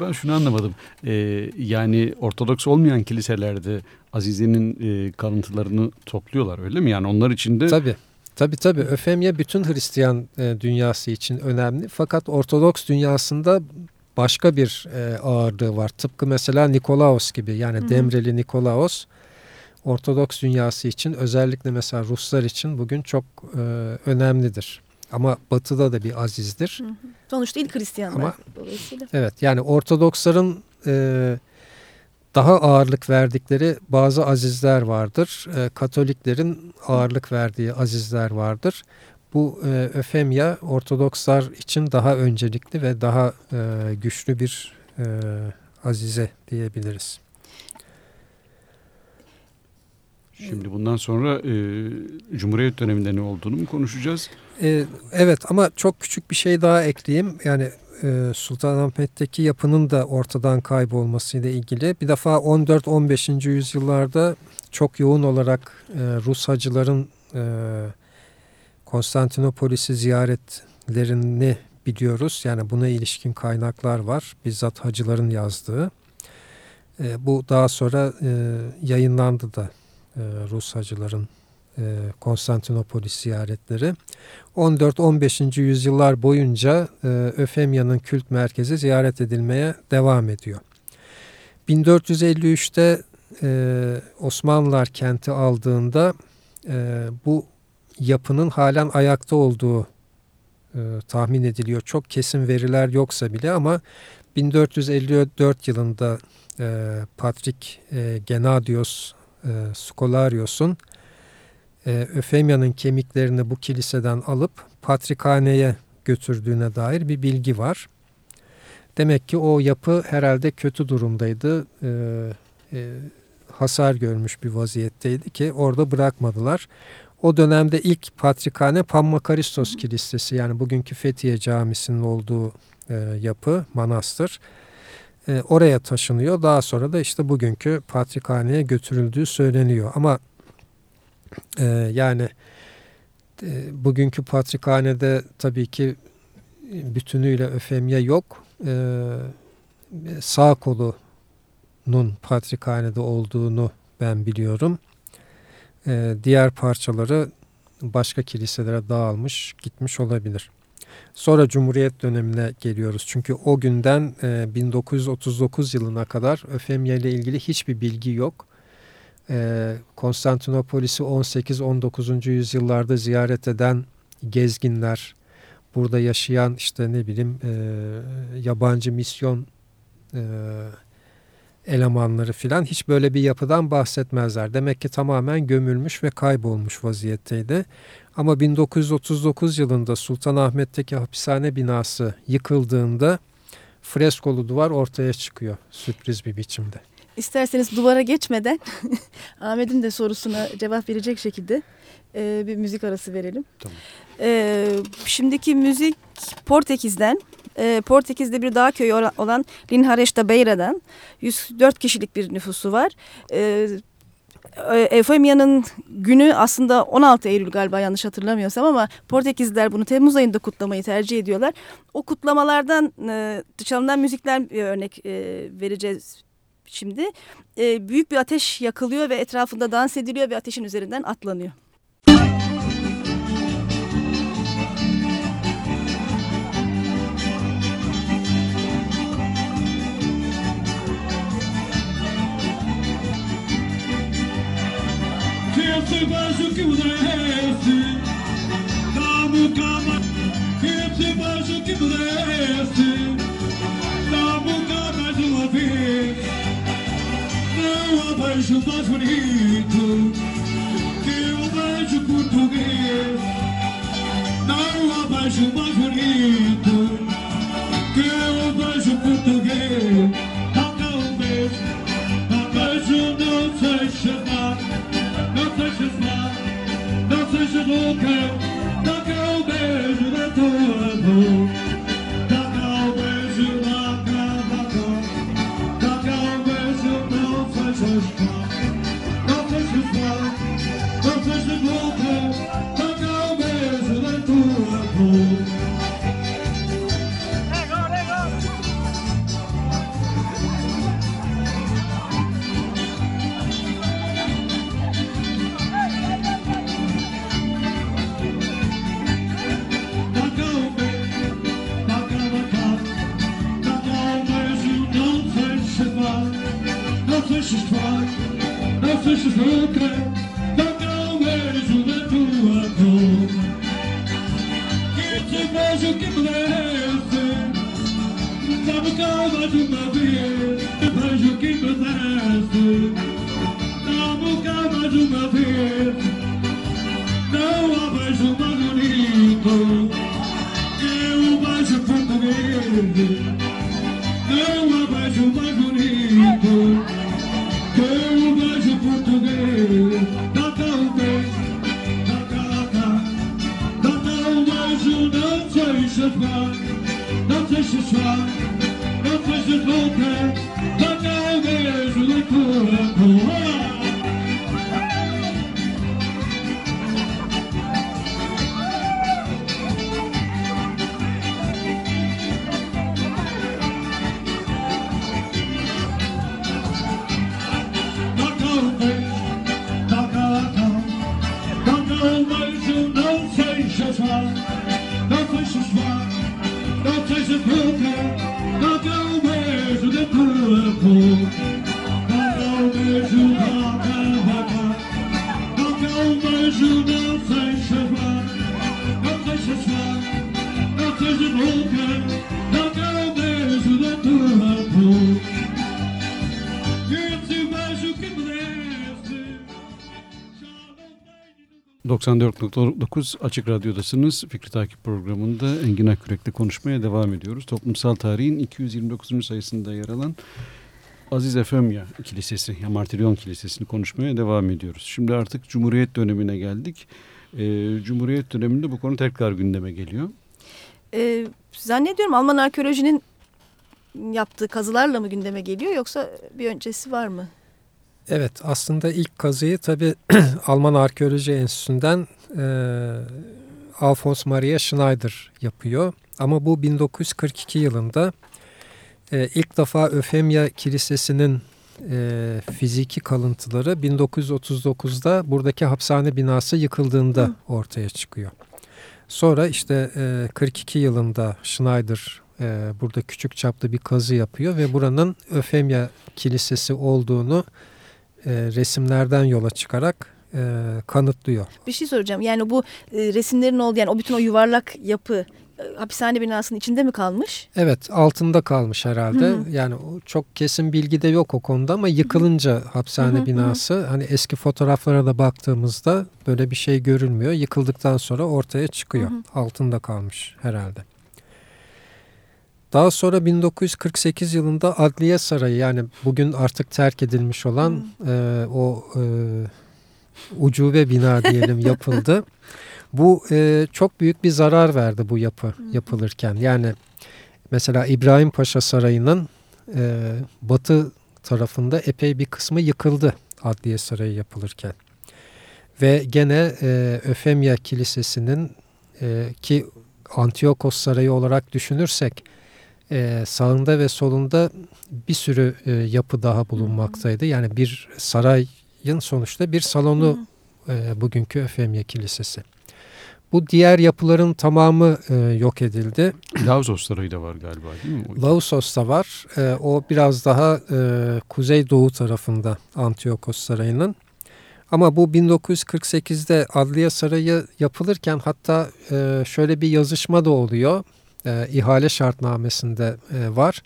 ben şunu anlamadım. Ee, yani Ortodoks olmayan kiliselerde Azize'nin e, kalıntılarını topluyorlar öyle mi? Yani onlar için de... Tabii. Tabii tabii. Öfemya bütün Hristiyan e, dünyası için önemli. Fakat Ortodoks dünyasında başka bir e, ağırlığı var. Tıpkı mesela Nikolaos gibi yani Hı-hı. Demreli Nikolaos Ortodoks dünyası için özellikle mesela Ruslar için bugün çok e, önemlidir. Ama batıda da bir azizdir. Hı hı. Sonuçta ilk Hristiyanlar Ama, dolayısıyla. Evet yani Ortodoksların e, daha ağırlık verdikleri bazı azizler vardır. E, Katoliklerin ağırlık verdiği azizler vardır. Bu e, Öfemya Ortodokslar için daha öncelikli ve daha e, güçlü bir e, azize diyebiliriz. Şimdi bundan sonra e, Cumhuriyet döneminde ne olduğunu mu konuşacağız? E, evet ama çok küçük bir şey daha ekleyeyim. Yani e, Sultanahmet'teki yapının da ortadan kaybolmasıyla ilgili. Bir defa 14-15. yüzyıllarda çok yoğun olarak e, Rus hacıların e, Konstantinopolis'i ziyaretlerini biliyoruz. Yani buna ilişkin kaynaklar var. Bizzat hacıların yazdığı. E, bu daha sonra e, yayınlandı da Rus hacıların e, Konstantinopolis ziyaretleri. 14-15. yüzyıllar boyunca e, Öfemya'nın kült merkezi ziyaret edilmeye devam ediyor. 1453'te Osmanlılar kenti aldığında bu yapının halen ayakta olduğu tahmin ediliyor. Çok kesin veriler yoksa bile ama 1454 yılında Patrik Genadios e, Skolarios'un e, Öfemya'nın kemiklerini bu kiliseden alıp patrikhaneye götürdüğüne dair bir bilgi var. Demek ki o yapı herhalde kötü durumdaydı. E, e, hasar görmüş bir vaziyetteydi ki orada bırakmadılar. O dönemde ilk patrikhane Pammakaristos Kilisesi yani bugünkü Fethiye Camisi'nin olduğu e, yapı, manastır e, oraya taşınıyor. Daha sonra da işte bugünkü patrikhaneye götürüldüğü söyleniyor. Ama e, yani e, bugünkü patrikhanede tabii ki bütünüyle öfemye yok. E, sağ kolunun patrikhanede olduğunu ben biliyorum. E, diğer parçaları başka kiliselere dağılmış, gitmiş olabilir. Sonra Cumhuriyet dönemine geliyoruz. Çünkü o günden e, 1939 yılına kadar Öfemya ile ilgili hiçbir bilgi yok. E, Konstantinopolis'i 18-19. yüzyıllarda ziyaret eden gezginler, burada yaşayan işte ne bileyim e, yabancı misyon e, elemanları filan hiç böyle bir yapıdan bahsetmezler. Demek ki tamamen gömülmüş ve kaybolmuş vaziyetteydi. Ama 1939 yılında Sultanahmet'teki hapishane binası yıkıldığında freskolu duvar ortaya çıkıyor sürpriz bir biçimde. İsterseniz duvara geçmeden Ahmet'in de sorusuna cevap verecek şekilde e, bir müzik arası verelim. Tamam. E, şimdiki müzik Portekiz'den e, Portekiz'de bir dağ köyü olan Linhares da Beira'dan 104 kişilik bir nüfusu var. E, Efemya'nın günü aslında 16 Eylül galiba yanlış hatırlamıyorsam ama Portekizliler bunu Temmuz ayında kutlamayı tercih ediyorlar. O kutlamalardan e, çalınan müzikler bir örnek e, vereceğiz şimdi. E, büyük bir ateş yakılıyor ve etrafında dans ediliyor ve ateşin üzerinden atlanıyor. vejo que o desce, Dá-me cama Que te vejo que o desce, Dá-me cá mais uma vez. Não há beijo mais bonito Que o beijo português Não há beijo mais bonito boca, tocar o beijo da tua boca. Als ze sprak, als ze sprak, 94.9 Açık Radyo'dasınız. Fikri Takip programında Engin Akkürek'le konuşmaya devam ediyoruz. Toplumsal tarihin 229. sayısında yer alan Aziz Efemya Kilisesi, ya Martiryon Kilisesi'ni konuşmaya devam ediyoruz. Şimdi artık Cumhuriyet dönemine geldik. Ee, Cumhuriyet döneminde bu konu tekrar gündeme geliyor. Ee, zannediyorum Alman arkeolojinin yaptığı kazılarla mı gündeme geliyor yoksa bir öncesi var mı? Evet aslında ilk kazıyı tabi Alman Arkeoloji Enstitüsü'nden e, Alfons Maria Schneider yapıyor. Ama bu 1942 yılında e, ilk defa Öfemya Kilisesi'nin e, fiziki kalıntıları 1939'da buradaki hapishane binası yıkıldığında Hı. ortaya çıkıyor. Sonra işte e, 42 yılında Schneider e, burada küçük çaplı bir kazı yapıyor ve buranın Öfemya Kilisesi olduğunu e, resimlerden yola çıkarak e, kanıtlıyor. Bir şey soracağım. Yani bu e, resimlerin olduğu yani o bütün o yuvarlak yapı e, hapishane binasının içinde mi kalmış? Evet altında kalmış herhalde. Hı hı. Yani çok kesin bilgi de yok o konuda ama yıkılınca hapishane Hı hı hı. binası hani eski fotoğraflara da baktığımızda böyle bir şey görülmüyor. Yıkıldıktan sonra ortaya çıkıyor. Hı hı. Altında kalmış herhalde. Daha sonra 1948 yılında Adliye Sarayı yani bugün artık terk edilmiş olan e, o e, ucube bina diyelim yapıldı. Bu e, çok büyük bir zarar verdi bu yapı yapılırken. Yani mesela İbrahim Paşa Sarayı'nın e, batı tarafında epey bir kısmı yıkıldı Adliye Sarayı yapılırken. Ve gene e, Öfemya Kilisesi'nin e, ki Antiyokos Sarayı olarak düşünürsek e, sağında ve solunda bir sürü e, yapı daha bulunmaktaydı. Yani bir sarayın sonuçta bir salonu e, bugünkü Öfemya Kilisesi. Bu diğer yapıların tamamı e, yok edildi. Sarayı da var galiba değil mi? O- Lausos'ta var. E, o biraz daha e, kuzeydoğu tarafında Antiyokos Sarayı'nın. Ama bu 1948'de Adliye Sarayı yapılırken hatta e, şöyle bir yazışma da oluyor. E, ihale şartnamesinde e, var.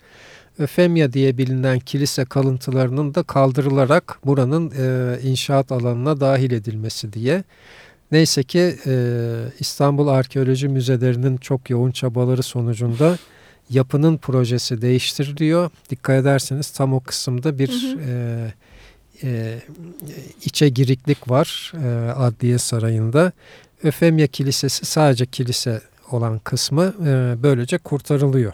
Öfemya diye bilinen kilise kalıntılarının da kaldırılarak buranın e, inşaat alanına dahil edilmesi diye. Neyse ki e, İstanbul Arkeoloji Müzelerinin çok yoğun çabaları sonucunda yapının projesi değiştiriliyor. Dikkat ederseniz tam o kısımda bir hı hı. E, e, içe giriklik var e, Adliye Sarayı'nda. Öfemya Kilisesi sadece kilise olan kısmı e, böylece kurtarılıyor.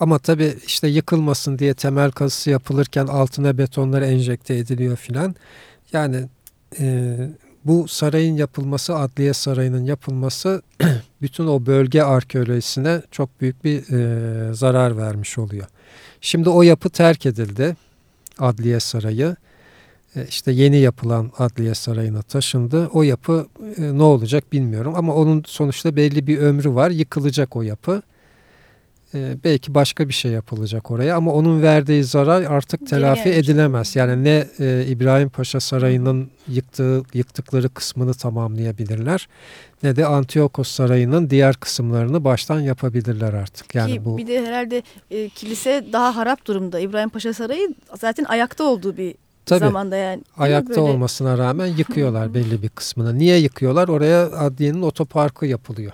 Ama tabii işte yıkılmasın diye temel kazısı yapılırken altına betonlar enjekte ediliyor filan. Yani e, bu sarayın yapılması, Adliye Sarayı'nın yapılması bütün o bölge arkeolojisine çok büyük bir e, zarar vermiş oluyor. Şimdi o yapı terk edildi. Adliye Sarayı. E, işte yeni yapılan Adliye Sarayı'na taşındı. O yapı e, ne olacak bilmiyorum ama onun sonuçta belli bir ömrü var. Yıkılacak o yapı. E, belki başka bir şey yapılacak oraya ama onun verdiği zarar artık telafi edilemez. Yani ne İbrahim Paşa Sarayı'nın yıktığı yıktıkları kısmını tamamlayabilirler ne de Antiyokos Sarayı'nın diğer kısımlarını baştan yapabilirler artık. Yani Ki bu bir de herhalde e, kilise daha harap durumda. İbrahim Paşa Sarayı zaten ayakta olduğu bir Tabii, zamanda yani. Ayakta böyle... olmasına rağmen yıkıyorlar belli bir kısmını. Niye yıkıyorlar? Oraya adliyenin otoparkı yapılıyor.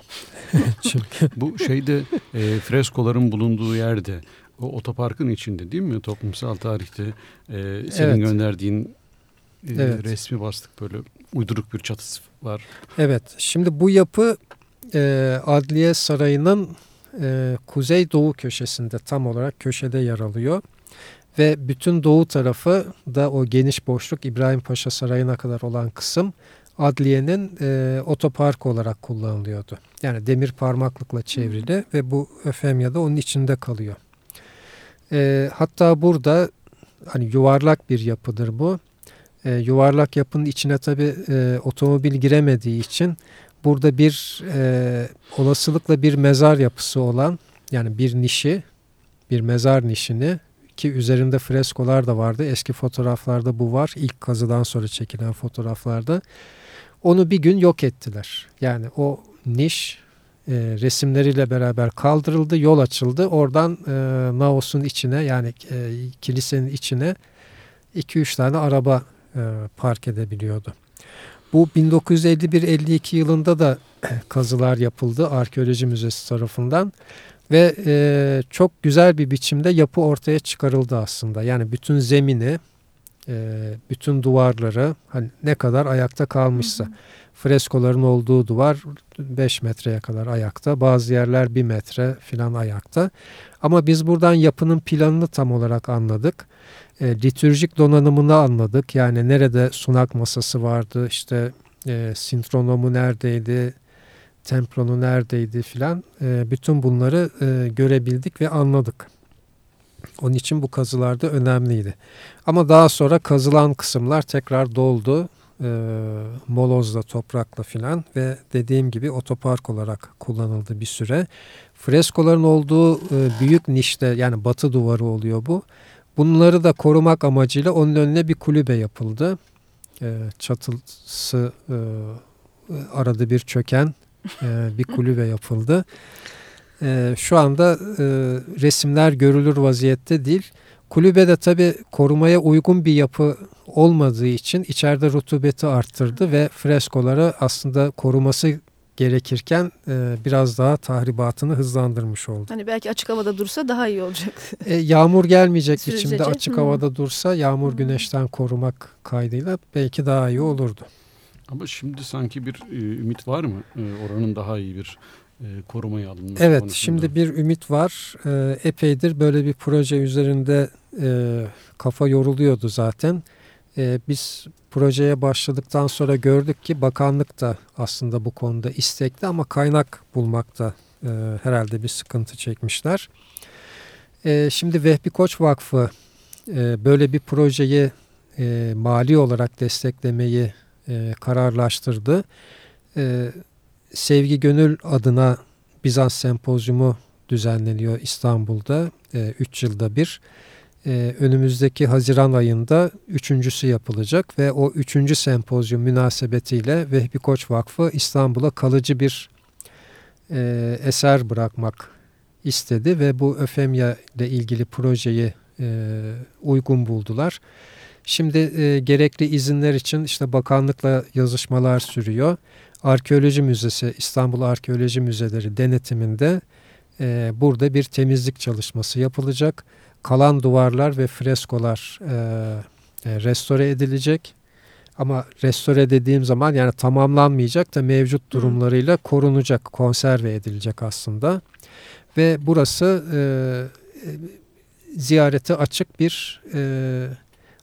Çünkü bu şeyde e, freskoların bulunduğu yerde o otoparkın içinde değil mi? Toplumsal tarihte e, senin evet. gönderdiğin e, evet. resmi bastık böyle uyduruk bir çatısı var. Evet. Şimdi bu yapı e, Adliye Sarayı'nın e, kuzey doğu köşesinde tam olarak köşede yer alıyor. Ve bütün doğu tarafı da o geniş boşluk İbrahim Paşa Sarayı'na kadar olan kısım adliyenin e, otopark olarak kullanılıyordu. Yani demir parmaklıkla çevrili hmm. ve bu Öfemya'da onun içinde kalıyor. E, hatta burada hani yuvarlak bir yapıdır bu. E, yuvarlak yapının içine tabi e, otomobil giremediği için burada bir e, olasılıkla bir mezar yapısı olan yani bir nişi bir mezar nişini ki üzerinde freskolar da vardı. Eski fotoğraflarda bu var. İlk kazıdan sonra çekilen fotoğraflarda. Onu bir gün yok ettiler. Yani o niş e, resimleriyle beraber kaldırıldı, yol açıldı. Oradan e, Naos'un içine yani e, kilisenin içine 2-3 tane araba e, park edebiliyordu. Bu 1951-52 yılında da kazılar yapıldı Arkeoloji Müzesi tarafından. Ve e, çok güzel bir biçimde yapı ortaya çıkarıldı aslında. Yani bütün zemini, e, bütün duvarları hani ne kadar ayakta kalmışsa. Hı hı. Freskoların olduğu duvar 5 metreye kadar ayakta. Bazı yerler 1 metre filan ayakta. Ama biz buradan yapının planını tam olarak anladık. E, litürjik donanımını anladık. Yani nerede sunak masası vardı, işte e, sintronomu neredeydi, templonu neredeydi filan e, bütün bunları e, görebildik ve anladık. Onun için bu kazılarda önemliydi. Ama daha sonra kazılan kısımlar tekrar doldu. E, molozla, toprakla filan ve dediğim gibi otopark olarak kullanıldı bir süre. Freskoların olduğu e, büyük nişte yani batı duvarı oluyor bu. Bunları da korumak amacıyla onun önüne bir kulübe yapıldı. E, çatısı e, arada bir çöken e, bir kulübe yapıldı. E, şu anda e, resimler görülür vaziyette değil. Kulübe de tabi korumaya uygun bir yapı olmadığı için içeride rutubeti arttırdı ve freskoları aslında koruması gerekirken e, biraz daha tahribatını hızlandırmış oldu. Hani belki açık havada dursa daha iyi olacak. E, yağmur gelmeyecek Sürecece. biçimde açık hmm. havada dursa yağmur güneşten korumak kaydıyla belki daha iyi olurdu. Ama şimdi sanki bir e, ümit var mı? E, oranın daha iyi bir e, korumaya alınması Evet konusunda. şimdi bir ümit var. E, epeydir böyle bir proje üzerinde e, kafa yoruluyordu zaten. E, biz projeye başladıktan sonra gördük ki bakanlık da aslında bu konuda istekli ama kaynak bulmakta e, herhalde bir sıkıntı çekmişler. E, şimdi Vehbi Koç Vakfı e, böyle bir projeyi e, mali olarak desteklemeyi e, kararlaştırdı. E, Sevgi Gönül adına Bizans Sempozyumu düzenleniyor İstanbul'da 3 e, yılda bir. E, önümüzdeki Haziran ayında üçüncüsü yapılacak ve o üçüncü sempozyum münasebetiyle Vehbi Koç Vakfı İstanbul'a kalıcı bir e, eser bırakmak istedi ve bu Öfemya ile ilgili projeyi e, uygun buldular. Şimdi e, gerekli izinler için işte bakanlıkla yazışmalar sürüyor. Arkeoloji Müzesi, İstanbul Arkeoloji Müzeleri denetiminde e, burada bir temizlik çalışması yapılacak. Kalan duvarlar ve freskolar e, e, restore edilecek. Ama restore dediğim zaman yani tamamlanmayacak da mevcut durumlarıyla korunacak, konserve edilecek aslında. Ve burası e, ziyarete açık bir e,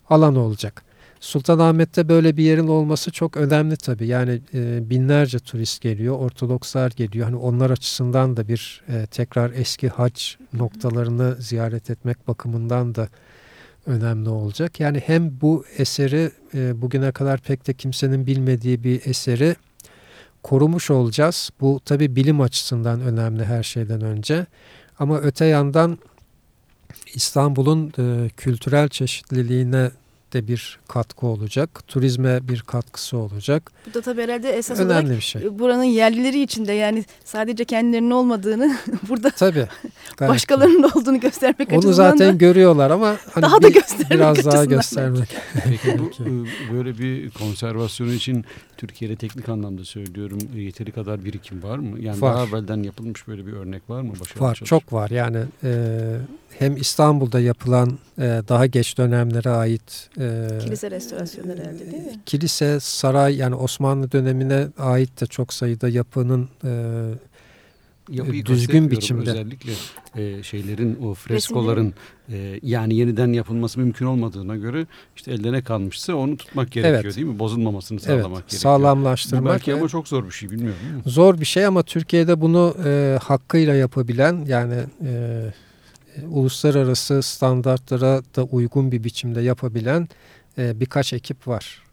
alan olacak. Sultanahmet'te böyle bir yerin olması çok önemli tabii. Yani e, binlerce turist geliyor, Ortodokslar geliyor. Hani onlar açısından da bir e, tekrar eski hac noktalarını ziyaret etmek bakımından da önemli olacak. Yani hem bu eseri e, bugüne kadar pek de kimsenin bilmediği bir eseri korumuş olacağız. Bu tabii bilim açısından önemli her şeyden önce. Ama öte yandan İstanbul'un e, kültürel çeşitliliğine de bir katkı olacak. Turizme bir katkısı olacak. Bu da tabii herhalde esas Önemli olarak bir şey. buranın yerlileri için de yani sadece kendilerinin olmadığını burada Tabii. başkalarının da olduğunu göstermek Onu açısından zaten da görüyorlar ama hani Daha da bir- göstermek biraz daha göstermek. Peki bu e, böyle bir konservasyonu için Türkiye'de teknik anlamda söylüyorum e, yeteri kadar birikim var mı? Yani Var. daha evvelden yapılmış böyle bir örnek var mı? Başarılı Var, çalışma? çok var. Yani e, hem İstanbul'da yapılan e, daha geç dönemlere ait e, kilise restorasyonları herhalde değil mi? kilise, saray yani Osmanlı dönemine ait de çok sayıda yapının e, Yapıyı düzgün kastetmiyorum. biçimde. Özellikle e, şeylerin o freskoların e, yani yeniden yapılması mümkün olmadığına göre işte elde ne kalmışsa onu tutmak gerekiyor Evet. değil mi? Bozulmamasını evet, sağlamak gerekiyor. Bu sağlamlaştırmak. belki ve- ama çok zor bir şey bilmiyorum. Zor bir şey ama Türkiye'de bunu e, hakkıyla yapabilen yani e, e, uluslararası standartlara da uygun bir biçimde yapabilen e, birkaç ekip var.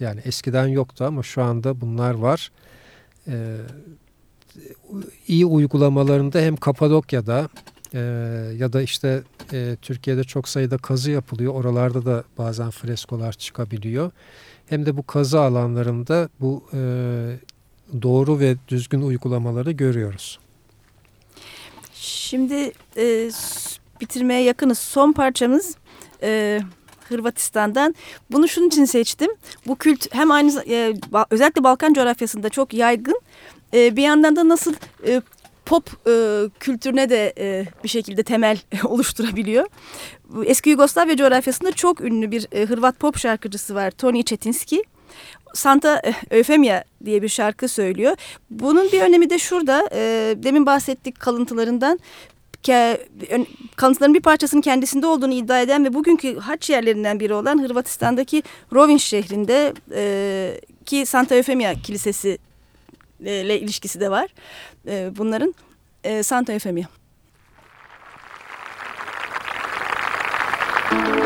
Yani eskiden yoktu ama şu anda bunlar var. E, iyi uygulamalarında hem Kapadokya'da e, ya da işte e, Türkiye'de çok sayıda kazı yapılıyor. Oralarda da bazen freskolar çıkabiliyor. Hem de bu kazı alanlarında bu e, doğru ve düzgün uygulamaları görüyoruz. Şimdi e, bitirmeye yakınız. Son parçamız e, Hırvatistan'dan. Bunu şunun için seçtim. Bu kült hem aynı e, özellikle Balkan coğrafyasında çok yaygın. E, bir yandan da nasıl e, pop e, kültürüne de e, bir şekilde temel oluşturabiliyor. Eski Yugoslavya coğrafyasında çok ünlü bir e, Hırvat pop şarkıcısı var. Tony Cetinski. Santa Öfemia diye bir şarkı söylüyor. Bunun bir önemi de şurada. E, demin bahsettik kalıntılarından. Kalıntıların bir parçasının kendisinde olduğunu iddia eden ve bugünkü haç yerlerinden biri olan Hırvatistan'daki Rovinj şehrinde e, ki Santa Eufemia Kilisesi ile ilişkisi de var e, bunların. E, Santa Eufemia. Com'è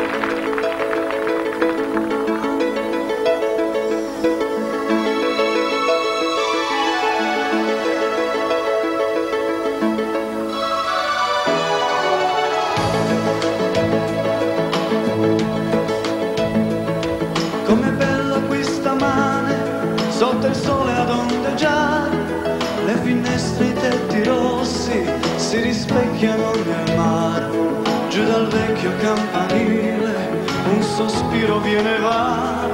ne va,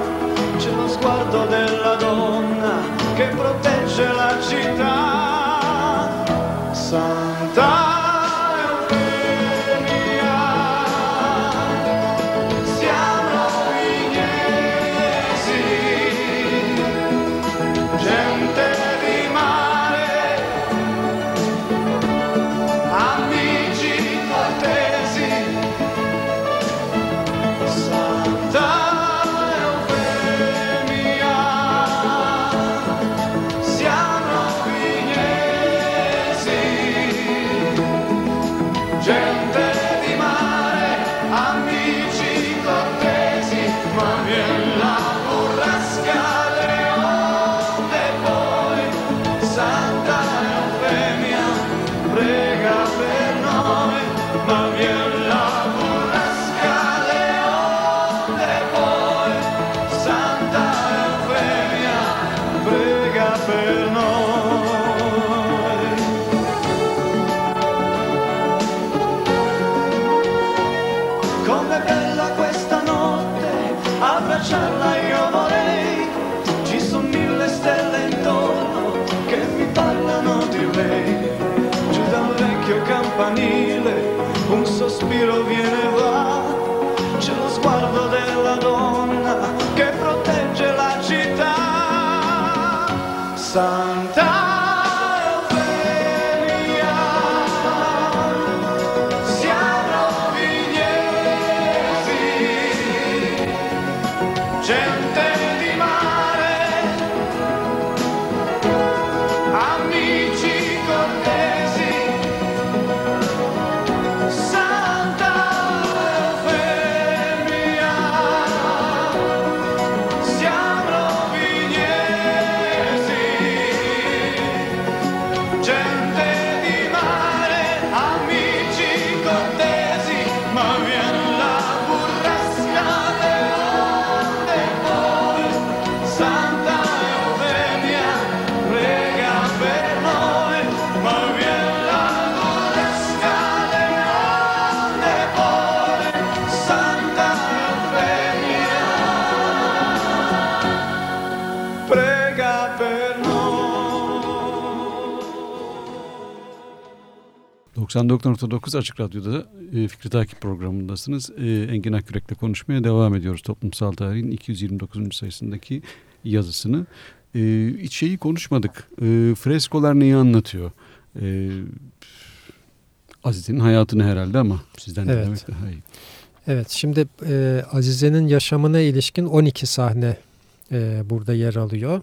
c'è lo sguardo del Santa 94.9 Açık Radyo'da e, Fikri Takip programındasınız. E, Engin Akkürek'le konuşmaya devam ediyoruz. Toplumsal Tarihin 229. sayısındaki yazısını. E, hiç şeyi konuşmadık. E, freskolar neyi anlatıyor? E, Aziz'in hayatını herhalde ama sizden Evet. dinlemek daha iyi. Evet şimdi e, Azize'nin yaşamına ilişkin 12 sahne e, burada yer alıyor.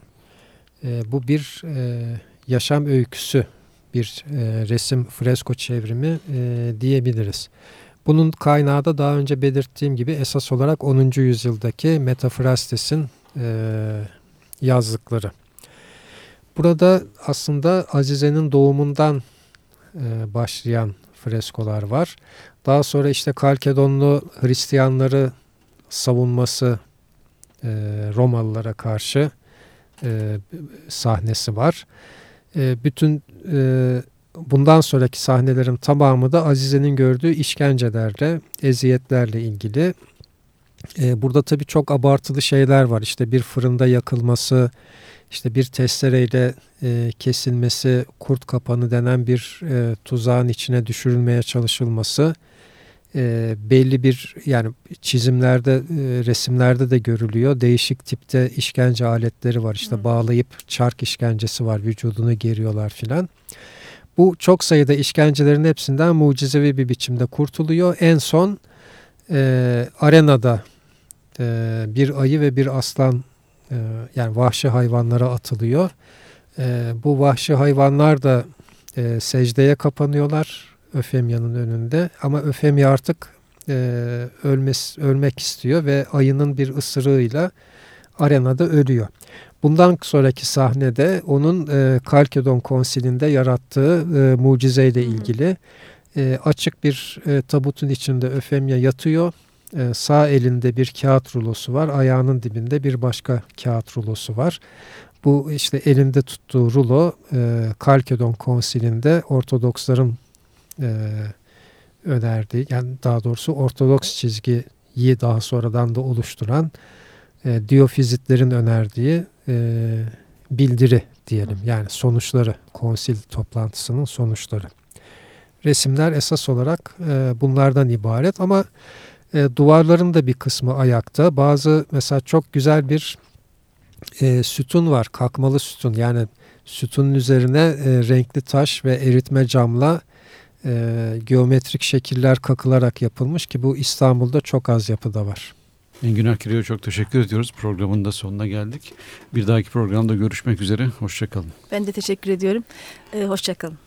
E, bu bir e, yaşam öyküsü, bir e, resim fresko çevrimi e, diyebiliriz. Bunun kaynağı da daha önce belirttiğim gibi esas olarak 10. yüzyıldaki Metafrastes'in e, yazdıkları. Burada aslında Azize'nin doğumundan e, başlayan freskolar var. Daha sonra işte Kalkedonlu Hristiyanları savunması e, Romalılara karşı e, sahnesi var. E, bütün e, bundan sonraki sahnelerin tamamı da Azize'nin gördüğü işkencelerle, eziyetlerle ilgili. E, burada tabii çok abartılı şeyler var. İşte bir fırında yakılması, işte bir testereyle e, kesilmesi, kurt kapanı denen bir e, tuzağın içine düşürülmeye çalışılması e, belli bir yani çizimlerde, e, resimlerde de görülüyor. Değişik tipte işkence aletleri var. İşte Hı. bağlayıp çark işkencesi var, vücudunu geriyorlar filan. Bu çok sayıda işkencelerin hepsinden mucizevi bir biçimde kurtuluyor. En son e, arenada e, bir ayı ve bir aslan e, yani vahşi hayvanlara atılıyor. E, bu vahşi hayvanlar da e, secdeye kapanıyorlar Öfemya'nın önünde ama Öfemya artık e, ölmes, ölmek istiyor ve ayının bir ısırığıyla arenada ölüyor. Bundan sonraki sahnede onun e, Kalkedon konsilinde yarattığı e, mucizeyle ilgili e, açık bir e, tabutun içinde Öfemya yatıyor. E, sağ elinde bir kağıt rulosu var. Ayağının dibinde bir başka kağıt rulosu var. Bu işte elinde tuttuğu rulo e, Kalkedon konsilinde Ortodoksların e, önerdiği yani daha doğrusu Ortodoks çizgiyi daha sonradan da oluşturan e, Diyofizitlerin önerdiği e, bildiri diyelim. Yani sonuçları, konsil toplantısının sonuçları. Resimler esas olarak e, bunlardan ibaret ama e, duvarların da bir kısmı ayakta. Bazı mesela çok güzel bir e, sütun var, kalkmalı sütun. Yani sütunun üzerine e, renkli taş ve eritme camla e, geometrik şekiller kakılarak yapılmış ki bu İstanbul'da çok az yapıda var. Engin Akkürek'e çok teşekkür ediyoruz. Programın da sonuna geldik. Bir dahaki programda görüşmek üzere. Hoşçakalın. Ben de teşekkür ediyorum. Ee, Hoşçakalın.